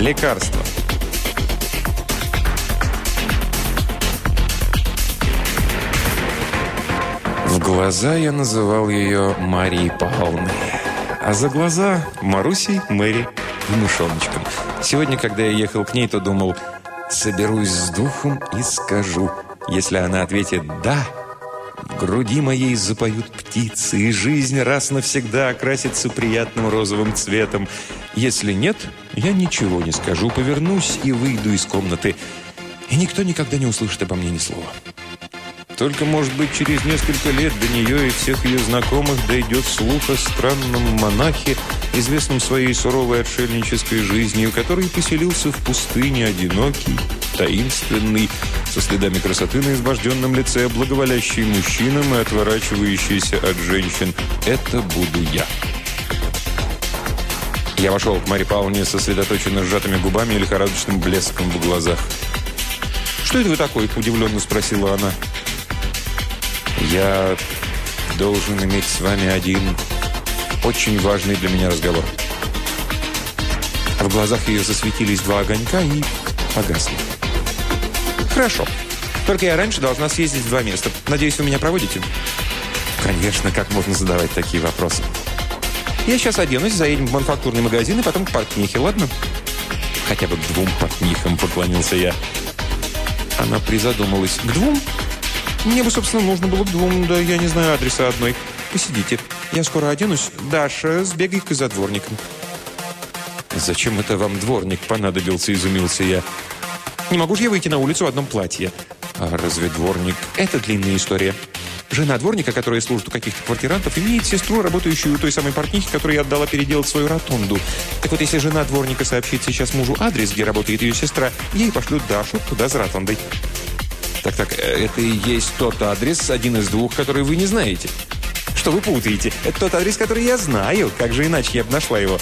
Лекарство. В глаза я называл ее Марией Павловной, а за глаза – Марусей, Мэри и мышоночком. Сегодня, когда я ехал к ней, то думал, соберусь с духом и скажу. Если она ответит «да», в груди моей запоют птицы, и жизнь раз навсегда окрасится приятным розовым цветом. Если нет, я ничего не скажу, повернусь и выйду из комнаты. И никто никогда не услышит обо мне ни слова. Только, может быть, через несколько лет до нее и всех ее знакомых дойдет слух о странном монахе, известном своей суровой отшельнической жизнью, который поселился в пустыне одинокий, таинственный, со следами красоты на избожденном лице, благоволящий мужчинам и отворачивающийся от женщин. Это буду я. Я вошел к Марье Павловне сосредоточенно сжатыми губами и лихорадочным блеском в глазах. «Что это вы такой?» – удивленно спросила она. «Я должен иметь с вами один очень важный для меня разговор». В глазах ее засветились два огонька и погасли. «Хорошо. Только я раньше должна съездить в два места. Надеюсь, вы меня проводите?» «Конечно, как можно задавать такие вопросы?» «Я сейчас оденусь, заедем в мануфактурный магазин и потом к портнихе, ладно?» «Хотя бы к двум портнихам», — поклонился я. Она призадумалась. «К двум?» «Мне бы, собственно, нужно было к двум, да я не знаю адреса одной. Посидите. Я скоро оденусь. Даша, сбегай-ка за дворником». «Зачем это вам дворник понадобился?» – изумился я. Не могу же я выйти на улицу в одном платье. А разве дворник – это длинная история? Жена дворника, которая служит у каких-то квартирантов, имеет сестру, работающую у той самой портнихи, которой я отдала переделать свою ротонду. Так вот, если жена дворника сообщит сейчас мужу адрес, где работает ее сестра, ей пошлют Дашу туда с ротондой. Так-так, э, это и есть тот адрес, один из двух, который вы не знаете. Что вы путаете? Это тот адрес, который я знаю. Как же иначе я бы нашла его?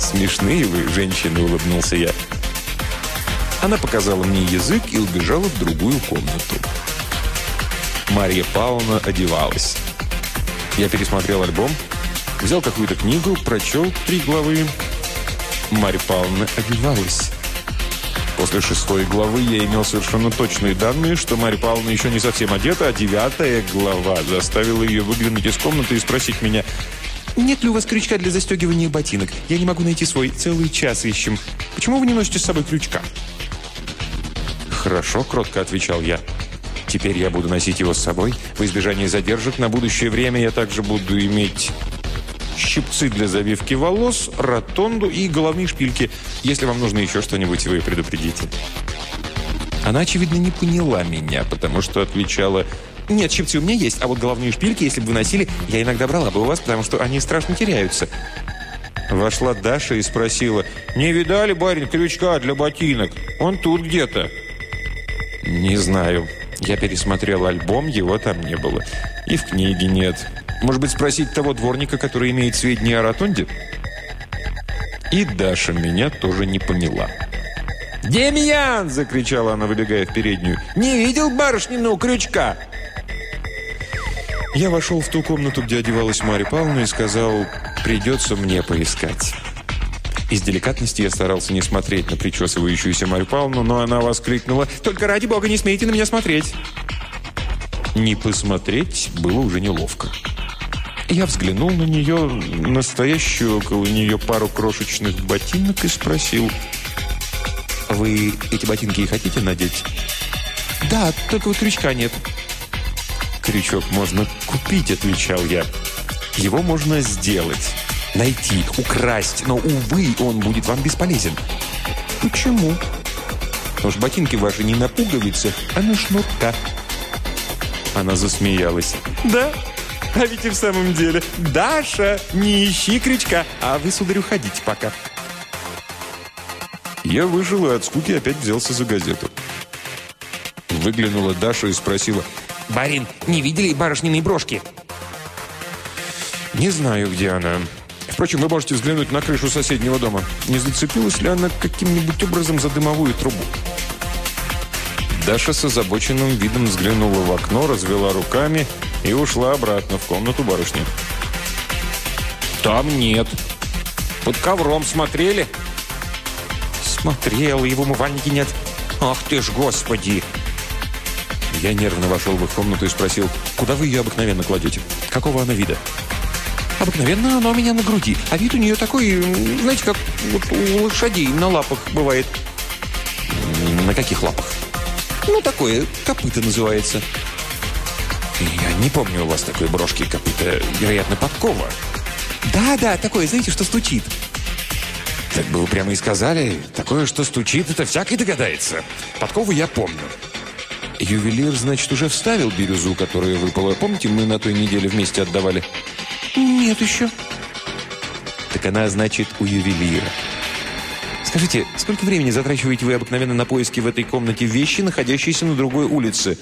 Смешные вы, женщины, улыбнулся я. Она показала мне язык и убежала в другую комнату. Марья Павловна одевалась. Я пересмотрел альбом, взял какую-то книгу, прочел три главы. Марья Павловна одевалась. После шестой главы я имел совершенно точные данные, что Марья Павловна еще не совсем одета, а девятая глава заставила ее выглянуть из комнаты и спросить меня, «Нет ли у вас крючка для застегивания ботинок? Я не могу найти свой. Целый час ищем. Почему вы не носите с собой крючка?» «Хорошо», – кротко отвечал я. «Теперь я буду носить его с собой. В избежание задержек на будущее время я также буду иметь щипцы для завивки волос, ротонду и головные шпильки. Если вам нужно еще что-нибудь, вы предупредите». Она, очевидно, не поняла меня, потому что отвечала «Нет, щипцы у меня есть, а вот головные шпильки, если бы вы носили, я иногда брала бы у вас, потому что они страшно теряются». Вошла Даша и спросила «Не видали, барин, крючка для ботинок? Он тут где-то». «Не знаю. Я пересмотрел альбом, его там не было. И в книге нет. Может быть, спросить того дворника, который имеет сведения о ротонде?» И Даша меня тоже не поняла. «Демьян!» – закричала она, выбегая в переднюю. «Не видел барышнину крючка?» Я вошел в ту комнату, где одевалась Марья Павловна, и сказал, «Придется мне поискать». Из деликатности я старался не смотреть на причесывающуюся Марью Павловну, но она воскликнула «Только ради бога не смейте на меня смотреть!» Не посмотреть было уже неловко. Я взглянул на нее, настоящую около нее пару крошечных ботинок и спросил «Вы эти ботинки и хотите надеть?» «Да, только вот крючка нет». «Крючок можно купить», — отвечал я. «Его можно сделать» найти, украсть, но, увы, он будет вам бесполезен. Почему? Потому что ботинки ваши не на пуговицах, а на шнурках. Она засмеялась. Да, а ведь и в самом деле. Даша, не ищи крючка, а вы, сударь, уходите пока. Я выжил и от скуки опять взялся за газету. Выглянула Даша и спросила. «Барин, не видели барышниной брошки?» «Не знаю, где она. Впрочем, вы можете взглянуть на крышу соседнего дома. Не зацепилась ли она каким-нибудь образом за дымовую трубу? Даша с озабоченным видом взглянула в окно, развела руками и ушла обратно в комнату барышни. «Там нет. Под ковром смотрели?» смотрел, его умывальники нет. Ах ты ж, господи!» Я нервно вошел в их комнату и спросил, «Куда вы ее обыкновенно кладете? Какого она вида?» «Обыкновенно она у меня на груди, а вид у нее такой, знаете, как вот у лошадей на лапах бывает». «На каких лапах?» «Ну, такое, копыта называется». «Я не помню у вас такой брошки копыта, вероятно, подкова». «Да, да, такое, знаете, что стучит». «Так бы вы прямо и сказали, такое, что стучит, это всякий догадается. Подкову я помню». Ювелир, значит, уже вставил бирюзу, которая выпала. Помните, мы на той неделе вместе отдавали? Нет еще. Так она, значит, у ювелира. Скажите, сколько времени затрачиваете вы обыкновенно на поиски в этой комнате вещи, находящиеся на другой улице?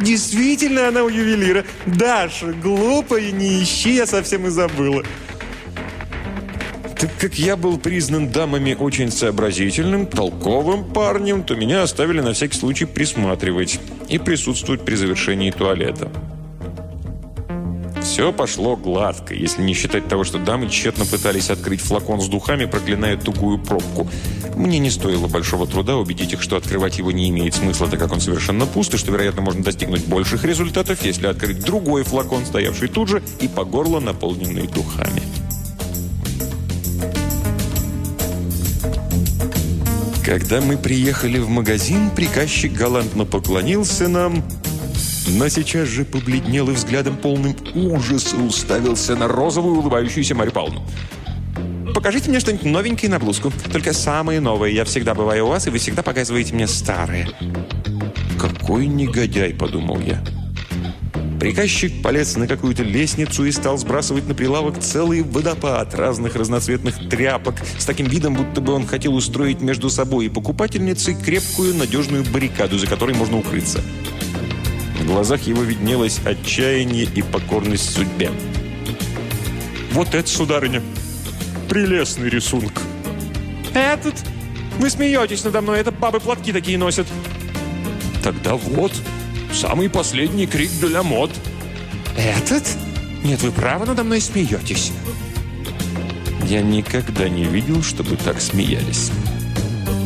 Действительно, она у ювелира. Даша, глупая, не ищи, я совсем и забыла. Так как я был признан дамами очень сообразительным, толковым парнем, то меня оставили на всякий случай присматривать и присутствовать при завершении туалета. Все пошло гладко, если не считать того, что дамы тщетно пытались открыть флакон с духами, проклиная тугую пробку. Мне не стоило большого труда убедить их, что открывать его не имеет смысла, так как он совершенно пуст, и что, вероятно, можно достигнуть больших результатов, если открыть другой флакон, стоявший тут же, и по горло наполненный духами. Когда мы приехали в магазин, приказчик галантно поклонился нам, но сейчас же побледнел и взглядом полным ужаса уставился на розовую улыбающуюся Марию Павловну. «Покажите мне что-нибудь новенькое на блузку. Только самые новые. Я всегда бываю у вас, и вы всегда показываете мне старые». «Какой негодяй!» – подумал я. Приказчик полез на какую-то лестницу и стал сбрасывать на прилавок целый водопад разных разноцветных тряпок с таким видом, будто бы он хотел устроить между собой и покупательницей крепкую надежную баррикаду, за которой можно укрыться. В глазах его виднелось отчаяние и покорность судьбе. «Вот это, сударыня, прелестный рисунок!» «Этот? Вы смеетесь надо мной, это бабы платки такие носят!» «Тогда вот!» Самый последний крик для мод. Этот? Нет, вы право надо мной смеетесь. Я никогда не видел, чтобы так смеялись.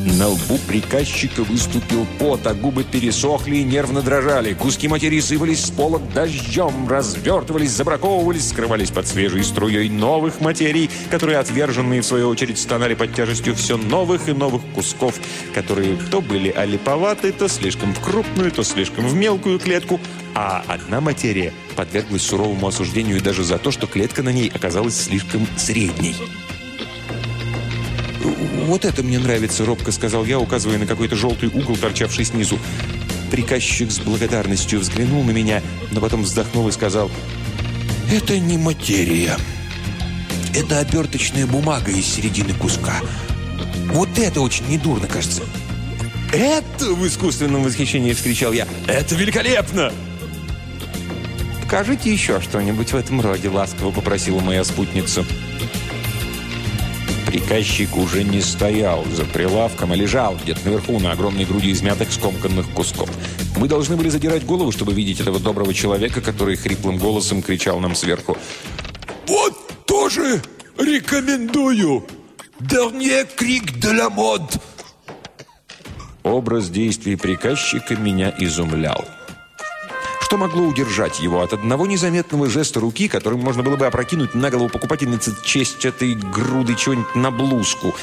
На лбу приказчика выступил пот, а губы пересохли и нервно дрожали. Куски материи сыпались с полок дождем, развертывались, забраковывались, скрывались под свежей струей новых материй, которые, отверженные в свою очередь, стонали под тяжестью все новых и новых кусков, которые то были олиповаты, то слишком в крупную, то слишком в мелкую клетку, а одна материя подверглась суровому осуждению даже за то, что клетка на ней оказалась слишком средней. «Вот это мне нравится», — робко сказал я, указывая на какой-то желтый угол, торчавший снизу. Приказчик с благодарностью взглянул на меня, но потом вздохнул и сказал, «Это не материя. Это оберточная бумага из середины куска. Вот это очень недурно, кажется». «Это!» — в искусственном восхищении вскричал я. «Это великолепно!» «Покажите еще что-нибудь в этом роде», — ласково попросила моя спутница. Приказчик уже не стоял за прилавком, а лежал где-то наверху на огромной груди измятых скомканных кусков. Мы должны были задирать голову, чтобы видеть этого доброго человека, который хриплым голосом кричал нам сверху. «Вот тоже рекомендую! Dernier крик de la mode!» Образ действий приказчика меня изумлял. Что могло удержать его от одного незаметного жеста руки, которым можно было бы опрокинуть на голову покупательницы честь этой груды чего-нибудь на блузку?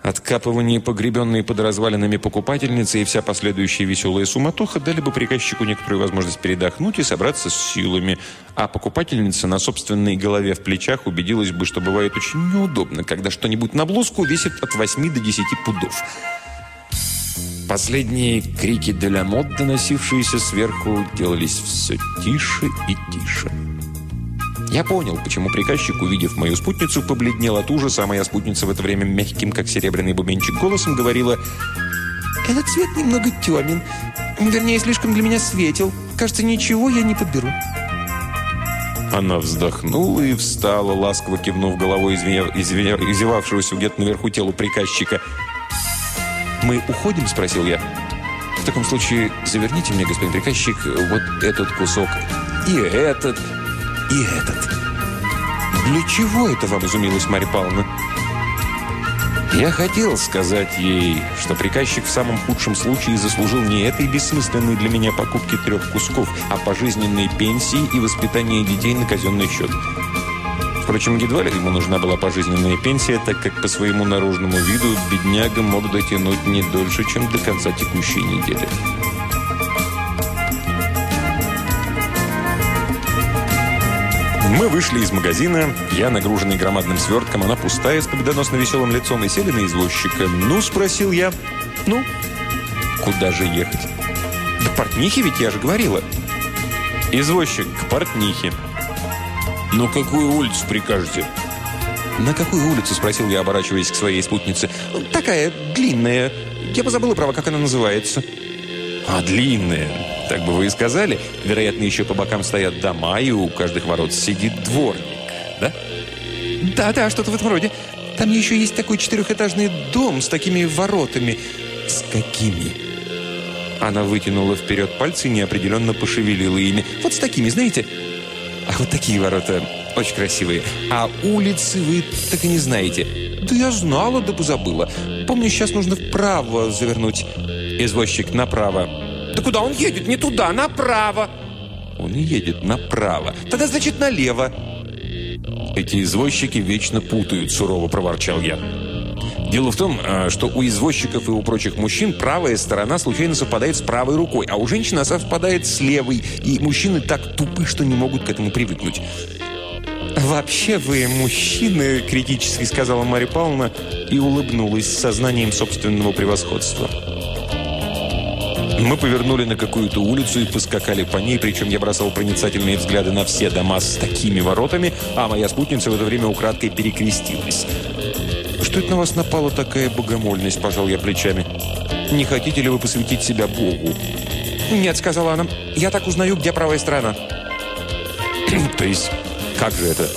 Откапывание, погребенные под развалинами покупательницы и вся последующая веселая суматоха дали бы приказчику некоторую возможность передохнуть и собраться с силами, а покупательница на собственной голове в плечах убедилась бы, что бывает очень неудобно, когда что-нибудь на блузку весит от 8 до 10 пудов. Последние крики Деля Мод, доносившиеся сверху, делались все тише и тише. Я понял, почему приказчик, увидев мою спутницу, побледнел от ужаса, а моя спутница в это время мягким, как серебряный бубенчик, голосом говорила «Этот цвет немного темен. Вернее, слишком для меня светел. Кажется, ничего я не подберу». Она вздохнула и встала, ласково кивнув головой извивавшегося где-то наверху телу приказчика – «Мы уходим?» – спросил я. «В таком случае заверните мне, господин приказчик, вот этот кусок, и этот, и этот». «Для чего это вам?» – изумилась Марья Павловна. Я хотел сказать ей, что приказчик в самом худшем случае заслужил не этой бессмысленной для меня покупки трех кусков, а пожизненной пенсии и воспитания детей на казенный счет. Впрочем, едва ли ему нужна была пожизненная пенсия, так как по своему наружному виду бедняга мог дотянуть не дольше, чем до конца текущей недели. Мы вышли из магазина, я нагруженный громадным свертком, она пустая, с победоносно веселым лицом, и сели на извозчика. «Ну?» – спросил я. «Ну?» «Куда же ехать?» «Да портнихе ведь, я же говорила». «Извозчик, к портнихе». «Ну, какую улицу прикажете?» «На какую улицу?» – спросил я, оборачиваясь к своей спутнице. «Такая, длинная. Я позабыла, право, как она называется». «А, длинная. Так бы вы и сказали. Вероятно, еще по бокам стоят дома, и у каждых ворот сидит дворник. Да? Да-да, что-то в этом роде. Там еще есть такой четырехэтажный дом с такими воротами. С какими? Она вытянула вперед пальцы и неопределенно пошевелила ими. Вот с такими, знаете? А вот такие ворота очень красивые. А улицы вы так и не знаете. Да я знала, да позабыла. Помню, сейчас нужно вправо завернуть. Извозчик направо. Да куда он едет? Не туда, направо. Он едет направо. Тогда, значит, налево. Эти извозчики вечно путают, сурово проворчал я. Дело в том, а, что у извозчиков и у прочих мужчин правая сторона случайно совпадает с правой рукой, а у женщин она совпадает с левой, и мужчины так тупы, что не могут к этому привыкнуть. «Вообще вы мужчины», — критически сказала Марья Павловна и улыбнулась с сознанием собственного превосходства. Мы повернули на какую-то улицу и поскакали по ней, причем я бросал проницательные взгляды на все дома с такими воротами, а моя спутница в это время украдкой перекрестилась. «Что это на вас напала такая богомольность?» – пожал я плечами. «Не хотите ли вы посвятить себя Богу?» «Нет», – сказала она. «Я так узнаю, где правая сторона». «То есть, как же это?»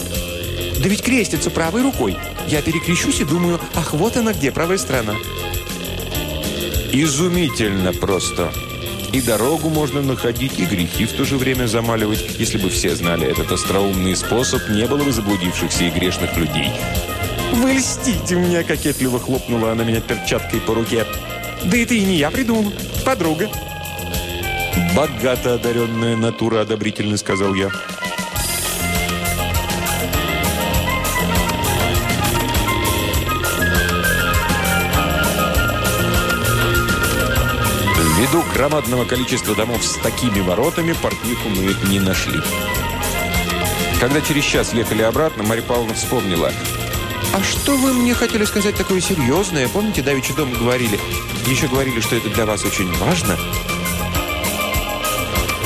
«Да ведь крестится правой рукой. Я перекрещусь и думаю, ах, вот она где, правая сторона». Изумительно просто. И дорогу можно находить, и грехи в то же время замаливать. Если бы все знали этот остроумный способ, не было бы заблудившихся и грешных людей. «Вы льстите мне!» – кокетливо хлопнула она меня перчаткой по руке. «Да это и не я придумал, подруга». «Богато одаренная натура», – одобрительно сказал я. Ввиду громадного количества домов с такими воротами, портниху мы не нашли. Когда через час ехали обратно, Марья Павловна вспомнила. «А что вы мне хотели сказать такое серьезное? Помните, давеча дома говорили? Еще говорили, что это для вас очень важно?»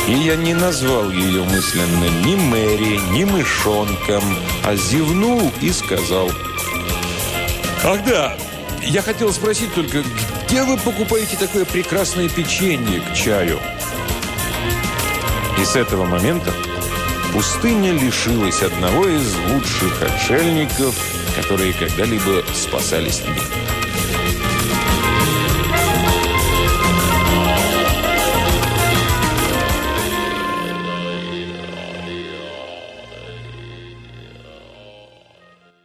И я не назвал ее мысленно ни Мэри, ни мышонком, а зевнул и сказал. «Ах да, я хотел спросить только, где вы покупаете такое прекрасное печенье к чаю? И с этого момента пустыня лишилась одного из лучших отшельников, которые когда-либо спасались в мире.